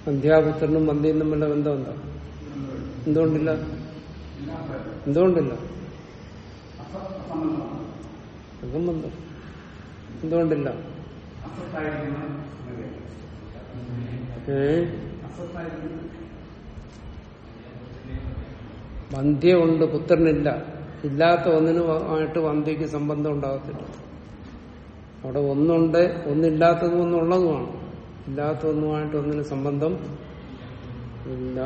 വന്ധ്യാപുത്രനും വന്ധ്യയും തമ്മിലുള്ള ബന്ധം എന്താണ് എന്തുകൊണ്ടില്ല? എന്തുകൊണ്ടില്ല? ബന്ധം എന്തുകൊണ്ടില്ല? ഏ? വന്ധ്യമുണ്ട് പുത്രനില്ല. ഇല്ലാത്ത ഒന്നിനുമായിട്ട് വന്ധ്യക്ക് സംബന്ധം ഉണ്ടാകത്തില്ല. അവിടെ ഒന്നുണ്ട് ഒന്നില്ലാത്തതും ഒന്നുള്ളതുമാണ്. ഇല്ലാത്ത ഒന്നുമായിട്ട് ഒന്നിന് സംബന്ധം ഇല്ല.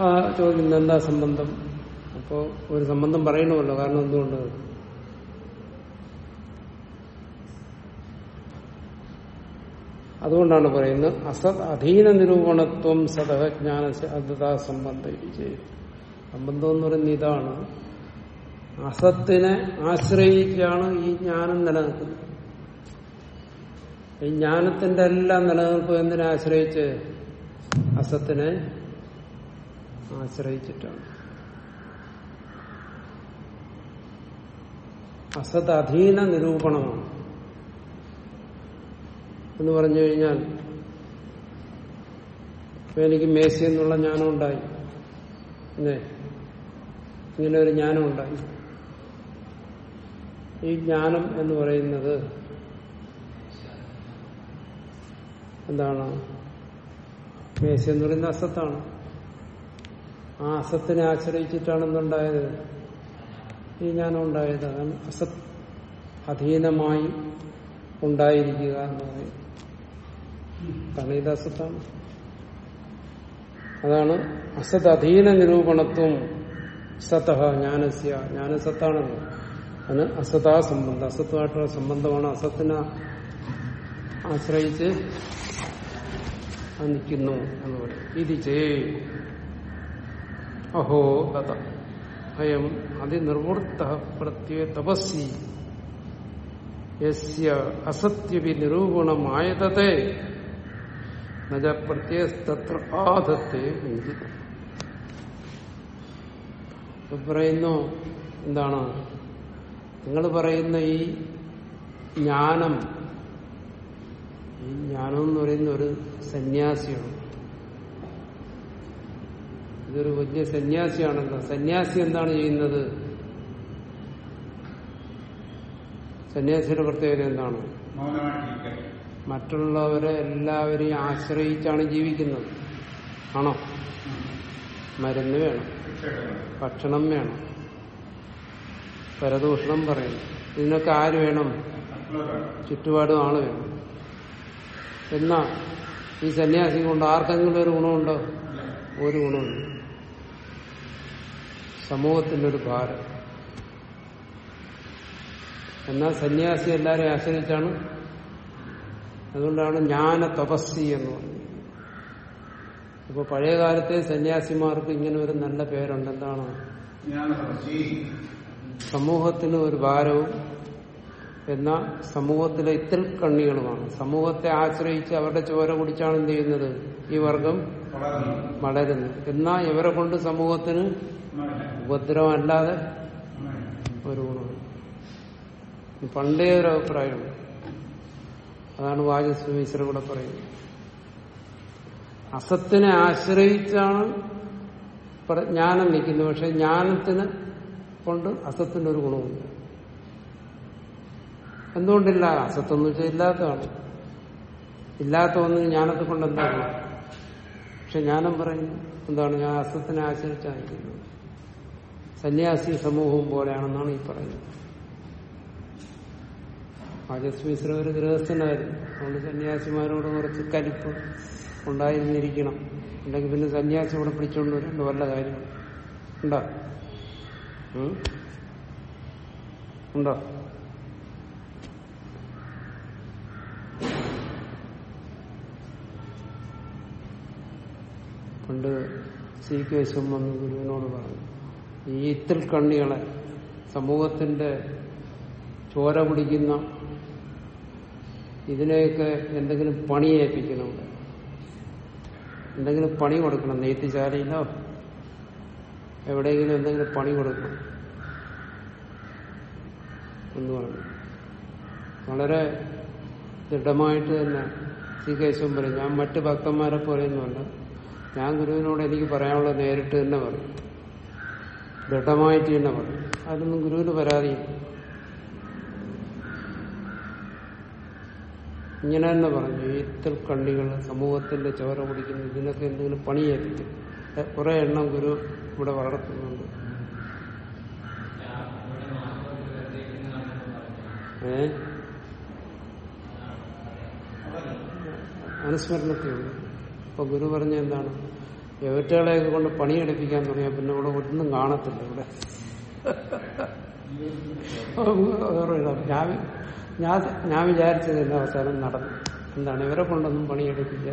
ആ ചോദിക്കുന്നത് എന്താ സംബന്ധം? അപ്പോ ഒരു സംബന്ധം പറയണമല്ലോ കാരണം എന്തുകൊണ്ട്? അതുകൊണ്ടാണ് പറയുന്നത് അസത് അധീന നിരൂപണത്വം സതഹജ്ഞാന അദ്വതാ സംബന്ധ സംബന്ധം എന്ന് പറയുന്നത് ഇതാണ്. അസത്തിനെ ആശ്രയിച്ചാണ് ഈ ജ്ഞാനം നിലനിൽക്കുന്നത്. ഈ ജ്ഞാനത്തിന്റെ എല്ലാം നിലനിൽപ്പ് എന്തിനെ ആശ്രയിച്ച്? അസത്തിനെ ആശ്രയിച്ചിട്ടാണ്. അസത് അധീന നിരൂപണമാണ്. എന്ന് പറഞ്ഞു കഴിഞ്ഞാൽ എനിക്ക് മേസി എന്നുള്ള ജ്ഞാനം ഉണ്ടായി. ഇങ്ങനെ ഒരു ജ്ഞാനം ഉണ്ടായി. ഈ ജ്ഞാനം എന്ന് പറയുന്നത് എന്താണ്? മേസി എന്ന് പറയുന്ന അസത്താണ്. ആ അസത്തിനെ ആശ്രയിച്ചിട്ടാണ് എന്തുണ്ടായത് ഈ ജ്ഞാനം ഉണ്ടായത്. അസത് അധീനമായി ഉണ്ടായിരിക്കുക എന്ന് പറയും കാരണം അതാണ് അസത് അധീന നിരൂപണത്വം സതഹ ജ്ഞാനസ്യ ജ്ഞാനസത്താണല്ലോ അതിന് അസതാ സംബന്ധം അസത്തുമായിട്ടുള്ള സംബന്ധമാണ്. അസത്തിനെ ആശ്രയിച്ച് നിൽക്കുന്നു എന്ന് പറയും. ഇത് ചേ അഹോ കഥ അയം അതിനിർവൃത്ത പ്രത്യേക തപസ്സി. യസ്യ അസത്യവി നിരൂപണമായതേ പറയുന്നു എന്താണ്? നിങ്ങൾ പറയുന്ന ഈ ജ്ഞാനം ഈ ജ്ഞാനം എന്ന് പറയുന്ന ഒരു സന്യാസിയാണ്. ഇതൊരു വലിയ സന്യാസിയാണല്ലോ. സന്യാസി എന്താണ് ചെയ്യുന്നത്? സന്യാസിയുടെ പ്രത്യേകത എന്താണ്? മറ്റുള്ളവരെ എല്ലാവരെയും ആശ്രയിച്ചാണ് ജീവിക്കുന്നത്. ആണോ? മരുന്ന് വേണം. ഭക്ഷണം വേണം. പരദൂഷണം പറയുന്നു ഇതിനൊക്കെ ആര് വേണം? ചുറ്റുപാടും ആൾ വേണം. എന്നാ ഈ സന്യാസി കൊണ്ട് ആർക്കെങ്കിലും ഒരു ഗുണമുണ്ടോ? ഒരു ഗുണമുണ്ട്. സമൂഹത്തിന്റെ ഒരു ഭാരം. എന്നാൽ സന്യാസി എല്ലാരെയും ആശ്രയിച്ചാണ് അതുകൊണ്ടാണ് ജ്ഞാന തപസ്സി എന്ന് പറയുന്നത് ഇപ്പൊ പഴയ കാലത്തെ സന്യാസിമാർക്ക് ഇങ്ങനെ ഒരു നല്ല പേരുണ്ട്. എന്താണ്? സമൂഹത്തിന് ഒരു ഭാരവും എന്ന സമൂഹത്തിലെ ഇത്തിൽ കണ്ണികളുമാണ്. സമൂഹത്തെ ആശ്രയിച്ച് അവരുടെ ചോര കുടിച്ചാണ് എന്ത് ചെയ്യുന്നത്? ഈ വർഗം വളരുന്നു. എന്നാൽ ഇവരെ കൊണ്ട് സമൂഹത്തിന് ഉപദ്രവമല്ലാതെ ഒരു ഗുണമാണ് പണ്ടേ ഒരു അഭിപ്രായമുണ്ട്. അതാണ് വാചസ്മിശ്ര കൂടെ പറയുന്നത്. അസത്തിനെ ആശ്രയിച്ചാണ് ജ്ഞാനം നിൽക്കുന്നത്. പക്ഷെ ജ്ഞാനത്തിന് കൊണ്ട് അസത്തിന്റെ ഒരു ഗുണവുമില്ല. എന്തുകൊണ്ടില്ല? അസത്തെന്ന് വെച്ചാൽ ഇല്ലാത്തതാണ്. ഇല്ലാത്ത ഒന്ന് ജ്ഞാനത്തെ കൊണ്ട് എന്താണ് പക്ഷെ ജ്ഞാനം പറയുന്നു. എന്താണ്? ഞാൻ അസത്തിനെ ആശ്രയിച്ചായിരിക്കുന്നത് സന്യാസി സമൂഹവും പോലെയാണെന്നാണ് ഈ പറയുന്നത്. ആജസ്മിശ്ര ഒരു ഗൃഹസ്ഥനായിരുന്നു അതുകൊണ്ട് സന്യാസിമാരോട് കുറച്ച് കലിപ്പ് ഉണ്ടായിരുന്നിരിക്കണം. അല്ലെങ്കിൽ പിന്നെ സന്യാസി ഇവിടെ പിടിച്ചുകൊണ്ട് വരേണ്ട വല്ല കാര്യം ഉണ്ടോ? ഉണ്ടോ? പണ്ട് സി കേശം വന്ന് ഗുരുവിനോട് പറഞ്ഞു ഈ ഇത്തിൽ കണ്ണികളെ സമൂഹത്തിന്റെ ചോര പിടിക്കുന്ന ഇതിനെയൊക്കെ എന്തെങ്കിലും പണി ഏൽപ്പിക്കണം. എന്തെങ്കിലും പണി കൊടുക്കണം. നെയ്ത്തുശാലയിലോ എവിടെയെങ്കിലും എന്തെങ്കിലും പണി കൊടുക്കണം. എന്ന് പറഞ്ഞു. വളരെ ദൃഢമായിട്ട് തന്നെ ശ്രീ പറയും ഞാൻ മറ്റ് ഭക്തന്മാരെ പോലെയൊന്നുമല്ല. ഞാൻ ഗുരുവിനോട് എനിക്ക് പറയാനുള്ളത് നേരിട്ട് തന്നെ പറയും ദൃഢമായിട്ട് തന്നെ പറയും അതൊന്നും ഗുരുവിന് പരാതിയില്ല. ഇങ്ങനെ തന്നെ പറഞ്ഞു ഈ കള്ളികൾ സമൂഹത്തിന്റെ ചോര കുടിക്കുന്ന ഇതിനൊക്കെ എന്തെങ്കിലും പണിയേൽപ്പിക്കും കുറെ എണ്ണം ഗുരു ഇവിടെ വളർത്തുന്നുണ്ട്. ഏ? അനുസ്മരണത്തിലുണ്ട്. അപ്പൊ ഗുരു പറഞ്ഞ എന്താണ്? എവറ്റകളെയൊക്കെ കൊണ്ട് പണിയെടുപ്പിക്കാൻ തുടങ്ങിയാൽ പിന്നെ ഇവിടെ ഒന്നും കാണത്തില്ല ഇവിടെ. വേറെ ഇതാ. ഞാൻ ഞാൻ വിചാരിച്ചത് വിചാരിച്ചതിന്റെ അവസാനം നടന്നു. എന്താണ്? ഇവരെ കൊണ്ടൊന്നും പണിയെടുക്കില്ല.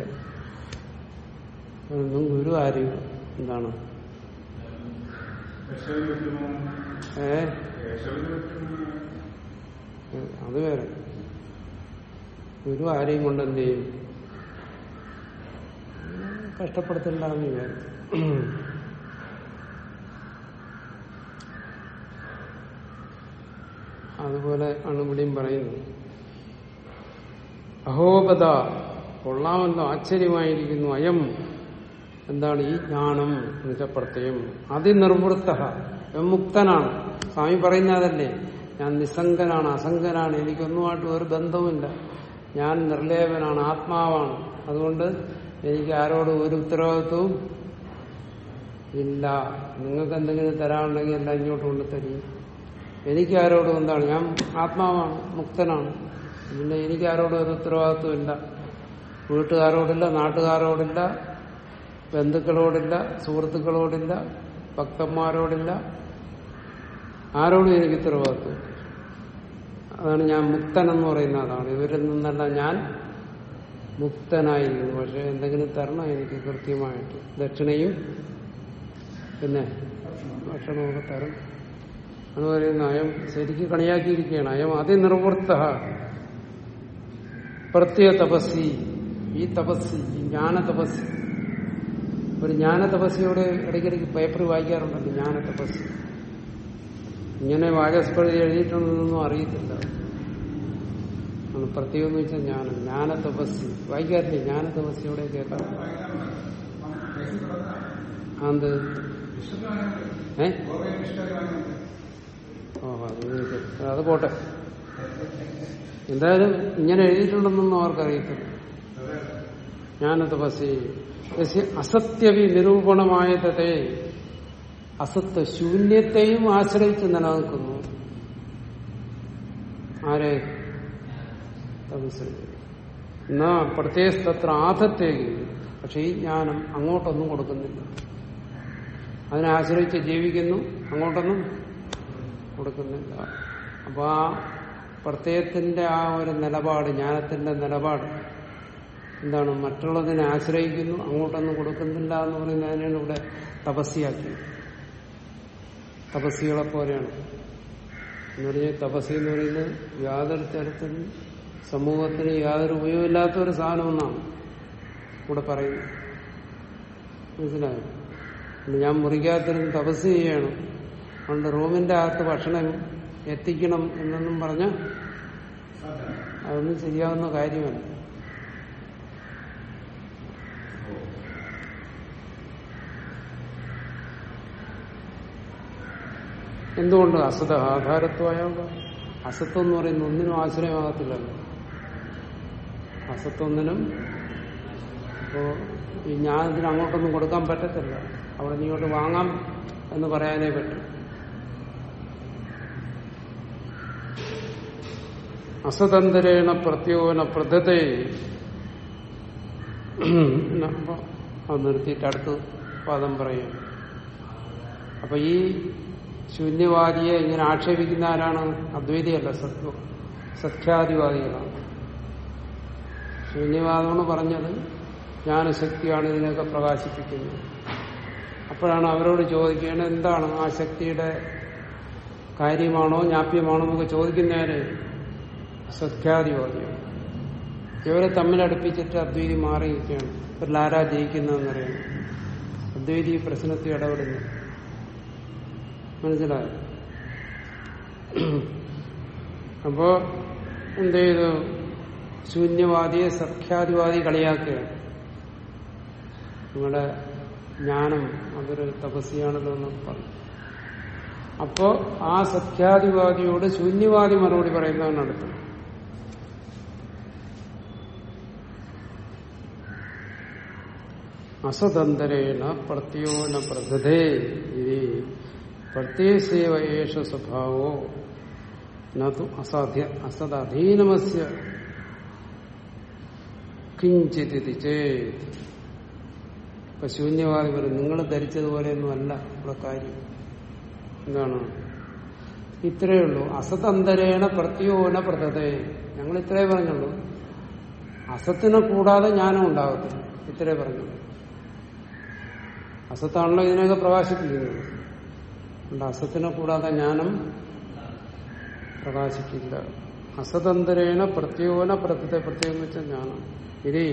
അതൊന്നും ഗുരു ആരും എന്താണ്? ഏ? അത് വേറെ. ഗുരു ആരെയും കൊണ്ട് എന്ത് ചെയ്യും? വിചാരിച്ചു. അതുപോലെ ആണ് ഇവിടെയും പറയുന്നത്. അഹോപത കൊള്ളാമല്ലോ ആശ്ചര്യമായിരിക്കുന്നു. അയം എന്താണ് ഈ ജ്ഞാനം എന്നുവെച്ച പ്രത്യയം. അതിനിർവൃത്ത മുക്തനാണ്. സ്വാമി പറയുന്നതല്ലേ ഞാൻ നിസ്സംഗനാണ് അസംഗനാണ് എനിക്കൊന്നുമായിട്ട് ഒരു ബന്ധവുമില്ല. ഞാൻ നിർലേപനാണ് ആത്മാവാണ്. അതുകൊണ്ട് എനിക്ക് ആരോടും ഒരു ഉത്തരവാദിത്വവും ഇല്ല. നിങ്ങൾക്ക് എന്തെങ്കിലും തരാനുണ്ടെങ്കിൽ എല്ലാം ഇങ്ങോട്ട് കൊണ്ട് തരും എനിക്ക് ആരോടും എന്താണ്? ഞാൻ ആത്മാവാണ് മുക്തനാണ്. പിന്നെ എനിക്ക് ആരോടും ഒരു ഉത്തരവാദിത്വം ഇല്ല വീട്ടുകാരോടില്ല നാട്ടുകാരോടില്ല ബന്ധുക്കളോടില്ല സുഹൃത്തുക്കളോടില്ല ഭക്തന്മാരോടില്ല. ആരോടും എനിക്ക് ഉത്തരവാദിത്വം അതാണ് ഞാൻ മുക്തൻ എന്ന് പറയുന്ന അതാണ് ഇവരിൽ നിന്നല്ല ഞാൻ മുക്തനായിരിക്കുന്നു. പക്ഷെ എന്തെങ്കിലും തരണം എനിക്ക് കൃത്യമായിട്ട്. ദക്ഷിണയും പിന്നെ ഭക്ഷണമൊക്കെ തരണം എന്ന് പറയുന്ന അയം ശരിക്കും കണിയാക്കിയിരിക്കുകയാണ്. അയം അതിനിർവൃത്ത. പ്രത്യേക തപസ്സി. ഈ തപസ്സി ജ്ഞാന തപസ്സി. ഒരു ജ്ഞാന തപസ്സിയോട് ഇടയ്ക്കിടയ്ക്ക് പേപ്പർ വായിക്കാറുണ്ടല്ലോ ജ്ഞാന തപസ്സി. ഇങ്ങനെ വാചസ്പതി എഴുതിയിട്ടുണ്ടെന്നൊന്നും അറിയത്തില്ല. പ്രത്യേകം എന്ന് വെച്ചാൽ ജ്ഞാനം. ജ്ഞാന തപസ്സി. വായിക്കാറില്ലേ? ജ്ഞാന തപസ്സിയോടെ കേൾക്കാം അത് ഏ? ഓ അത് പോട്ടെ. എന്തായാലും ഇങ്ങനെ എഴുതിയിട്ടുണ്ടെന്നൊന്നും അവർക്കറിയത്തില്ല. ജ്ഞാന തപസ്സി അസത്യവി നിരൂപണമായതേ അസത്വ ശൂന്യത്തെയും ആശ്രയിച്ച് നിലനിൽക്കുന്നു. ആരെ? എന്നാ പ്രത്യേകത്തത്ര ആധത്തേക്ക് പക്ഷെ ഈ ജ്ഞാനം അങ്ങോട്ടൊന്നും കൊടുക്കുന്നില്ല. അതിനെ ആശ്രയിച്ച് ജീവിക്കുന്നു അങ്ങോട്ടൊന്നും കൊടുക്കുന്നില്ല. അപ്പൊ ആ പ്രത്യയത്തിന്റെ ആ ഒരു നിലപാട് ജ്ഞാനത്തിന്റെ നിലപാട് എന്താണ്? മറ്റുള്ളതിനെ ആശ്രയിക്കുന്നു അങ്ങോട്ടൊന്നും കൊടുക്കുന്നില്ല എന്ന് പറയുന്നത് അതിനാണ് ഇവിടെ തപസ്സിയാക്കിയത്. തപസ്സികളെ പോലെയാണ്. എന്ന് പറഞ്ഞാൽ തപസ്സി എന്ന് പറയുന്നത് യാതൊരു തരത്തിലും സമൂഹത്തിന് യാതൊരു ഉപയോഗമില്ലാത്ത ഒരു സാധനമെന്നാണ് ഇവിടെ പറയുന്നത്. മനസ്സിലായോ? ഞാൻ മുറിക്കാത്തിരുന്ന് തപസ് ചെയ്യണം. അതുകൊണ്ട് റൂമിന്റെ അകത്ത് ഭക്ഷണം എത്തിക്കണം എന്നൊന്നും പറഞ്ഞ അതൊന്നും ശരിയാവുന്ന കാര്യമല്ല. എന്തുകൊണ്ട് അസത? ആധാരത്വമായ അസത്വം എന്ന് പറയുന്ന ഒന്നിനും ആശ്രയമാകത്തില്ലല്ലോ. അസത്വന്നിനും ഇപ്പോ ഈ ജ്ഞാനത്തിന് അങ്ങോട്ടൊന്നും കൊടുക്കാൻ പറ്റത്തില്ല. അവിടെ നീ ഇങ്ങോട്ട് വാങ്ങാം എന്ന് പറയാനേ പറ്റും. അസതന്തരേണ പ്രത്യോന പ്രദത്തെ അത് നിർത്തിയിട്ട് അടുത്ത് പദം പറയും. അപ്പൊ ഈ ശൂന്യവാദിയെ ഇങ്ങനെ ആക്ഷേപിക്കുന്ന ആരാണ്? അദ്വൈതിയല്ല സത്വ സഖ്യാദിവാദികളാണ് ശൂന്യവാദമാണ് പറഞ്ഞത്. ജ്ഞാനശക്തിയാണ് ഇതിനെയൊക്കെ പ്രകാശിപ്പിക്കുന്നത്. അപ്പോഴാണ് അവരോട് ചോദിക്കേണ്ടത് എന്താണ് ആ ശക്തിയുടെ കാര്യമാണോ ഞാപ്യമാണോ എന്നൊക്കെ ചോദിക്കുന്നവര് സഖ്യാദിവാദിയാണ് ഇവരെ തമ്മിൽ അടുപ്പിച്ചിട്ട് അദ്വൈതി മാറി നിൽക്കുകയാണ് ഇവരിൽ ആരാ ജയിക്കുന്നതെന്നറിയാം അദ്വൈതി ഈ പ്രശ്നത്തിൽ ഇടപെടുന്നു. മനസ്സിലായോ? അപ്പോ എന്ത് ചെയ്തു? ശൂന്യവാദിയെ സഖ്യാതിവാദി കളിയാക്കുകയാണ്. നിങ്ങളുടെ ജ്ഞാനം അതൊരു തപസ്യാണല്ലോ എന്ന് പറഞ്ഞു. അപ്പോ ആ സഖ്യാതിവാദിയോട് ശൂന്യവാദി മറുപടി പറയുന്നതാണ് അസതന്തരേണ പ്രത്യോന പ്രഥതേ ഇനി പ്രത്യേസേവ ഏഷ സ്വഭാവോ. നു അസാധ്യ അസദധീനമസ്യ. കിഞ്ചിത് ചേത്. ഇപ്പൊ ശൂന്യവാദി പറയും നിങ്ങൾ ധരിച്ചതുപോലെയൊന്നുമല്ല ഇവിടെ കാര്യം. എന്താണ്? ഇത്രയേ ഉള്ളൂ. അസതന്തരേണ പ്രത്യോന പ്രതതേ ഞങ്ങൾ ഇത്രേ പറഞ്ഞുള്ളൂ. അസത്തിനെ കൂടാതെ ജ്ഞാനം ഉണ്ടാകത്തില്ല ഇത്രേ പറഞ്ഞുള്ളൂ. അസത്താണല്ലോ ഇതിനെയൊക്കെ പ്രകാശിപ്പിക്കുന്നത് അതുകൊണ്ട് അസത്തിനെ കൂടാതെ ജ്ഞാനം പ്രകാശിക്കില്ല. അസതന്തരേണ പ്രത്യേകോന പ്രത്യത്തെ പ്രത്യേകം വെച്ച ജ്ഞാനം ഇനി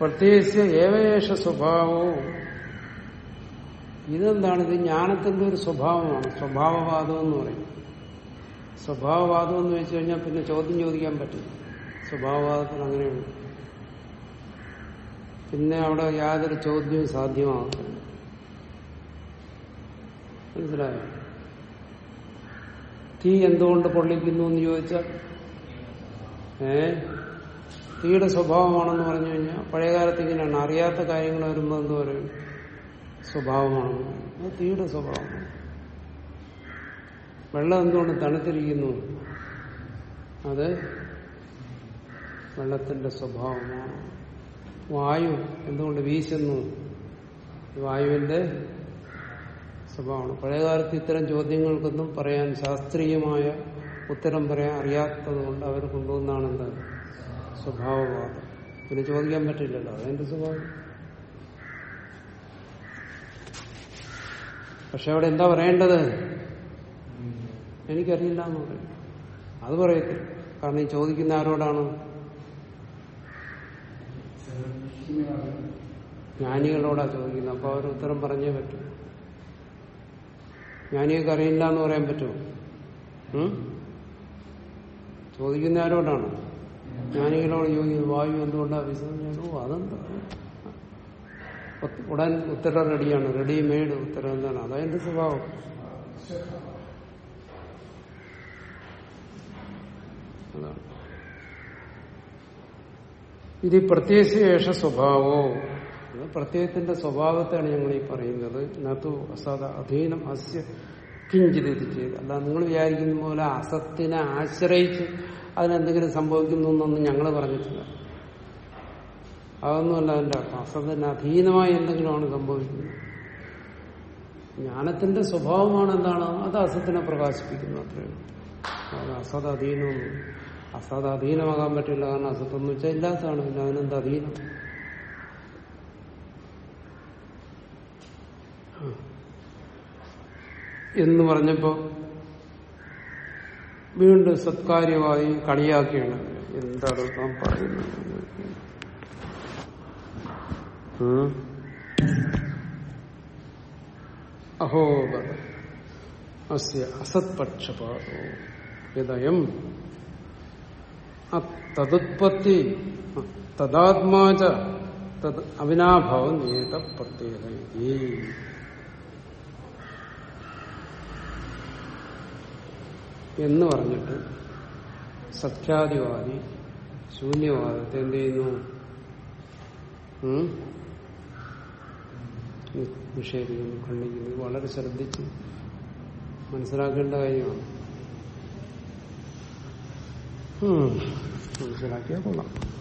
പ്രത്യേകിച്ച് ഏവയേഷ സ്വഭാവവും ഇതെന്താണ്? ഇത് ജ്ഞാനത്തിന്റെ ഒരു സ്വഭാവമാണ്. സ്വഭാവവാദം എന്ന് പറയും. സ്വഭാവവാദം എന്ന് വെച്ച് കഴിഞ്ഞാൽ പിന്നെ ചോദ്യം ചോദിക്കാൻ പറ്റില്ല. സ്വഭാവവാദത്തിന് അങ്ങനെയുണ്ട് പിന്നെ അവിടെ യാതൊരു ചോദ്യവും സാധ്യമാകത്തില്ല. മനസ്സിലായോ? തീ എന്തുകൊണ്ട് പൊള്ളിക്കുന്നു എന്ന് ചോദിച്ചാൽ ഏ? തീയുടെ സ്വഭാവമാണെന്ന് പറഞ്ഞു കഴിഞ്ഞാൽ പഴയകാലത്ത് ഇങ്ങനെയാണ്. അറിയാത്ത കാര്യങ്ങൾ വരുമ്പോൾ എന്ത് പറയും? സ്വഭാവമാണെന്ന് പറയും. അത് തീയുടെ സ്വഭാവമാണ്. വെള്ളം എന്തുകൊണ്ട് തണുത്തിരിക്കുന്നു? അത് വെള്ളത്തിന്റെ സ്വഭാവമാണ്. വായു എന്തുകൊണ്ട് വീശുന്നു? വായുവിന്റെ സ്വഭാവമാണ്. പഴയകാലത്ത് ഇത്തരം ചോദ്യങ്ങൾക്കൊന്നും പറയാൻ ശാസ്ത്രീയമായ ഉത്തരം പറയാൻ അറിയാത്തത് കൊണ്ട് അവർ കൊണ്ടുവന്നാണ് എന്ത്? സ്വഭാവവാദം. പിന്നെ ചോദിക്കാൻ പറ്റില്ലല്ലോ. അതെന്റെ സ്വഭാവം? പക്ഷെ അവിടെ എന്താ പറയേണ്ടത്? എനിക്കറിയില്ല എന്ന് പറയും. അത് പറയത്തില്ല. കാരണം ഈ ചോദിക്കുന്ന ആരോടാണ്? ജ്ഞാനികളോടാ ചോദിക്കുന്നത്. അപ്പൊ അവർ ഉത്തരം പറഞ്ഞേ പറ്റൂ. ജ്ഞാനികൾക്ക് അറിയില്ല എന്ന് പറയാൻ പറ്റുമോ? ചോദിക്കുന്ന ആരോടാണ്? ജ്ഞാനികളോട് ചോദിക്കുന്നു വായു എന്തുകൊണ്ടാണ് വിശദോ അതെന്താ? ഉടൻ ഉത്തരം റെഡിയാണ്. റെഡി മെയ്ഡ് ഉത്തരം എന്താണ്? അതതിന്റെ സ്വഭാവം. ഇത് പ്രത്യേകശേഷ സ്വഭാവോ? അത് പ്രത്യയത്തിന്റെ സ്വഭാവത്തെയാണ് ഞങ്ങൾ ഈ പറയുന്നത്. നത്തു അസത അധീനം അസ്യ കിഞ്ചിത് ഇത് ചെയ്ത്. അല്ല നിങ്ങൾ വിചാരിക്കുന്ന പോലെ അസത്തിനെ ആശ്രയിച്ച് അതിനെന്തെങ്കിലും സംഭവിക്കുന്നു എന്നൊന്നും ഞങ്ങൾ പറഞ്ഞിട്ടില്ല. അതൊന്നുമല്ല അതിന്റെ അർത്ഥം. അസത്തിന് അധീനമായി എന്തെങ്കിലുമാണ് സംഭവിക്കുന്നത്. ജ്ഞാനത്തിന്റെ സ്വഭാവമാണ് എന്താണ്? അത് അസത്തിനെ പ്രകാശിപ്പിക്കുന്നു അത്രയും അത് അസത് അധീനമൊന്നും അസത് അധീനമാകാൻ പറ്റില്ല കാരണം അസത്തെന്ന് വെച്ചാൽ ഇല്ലാത്തതാണ്. പിന്നെ അതിനെന്ത് അധീനം? എന്ന് പറഞ്ഞപ്പോ വീണ്ടും സത്കാര്യമായി കളിയാക്കിയാണ് എന്താണ് താൻ പറയുന്നത്. അഹോബല അസ്യ അസത്പക്ഷപാതോ യദയം തതുത്പത്തി തദാത്മാച തത് അവിനാഭാവം നിയത പ്രത്യേക എന്ന് പറഞ്ഞിട്ട് സഖ്യാദിവാദി ശൂന്യവാദത്തെ എന്ത് ചെയ്യുന്നു? നിഷേധിക്കുന്നു ഖണ്ഡിക്കുന്നു. വളരെ ശ്രദ്ധിച്ച് മനസ്സിലാക്കേണ്ട കാര്യമാണ്. മനസ്സിലാക്കിയാൽ കൊള്ളാം.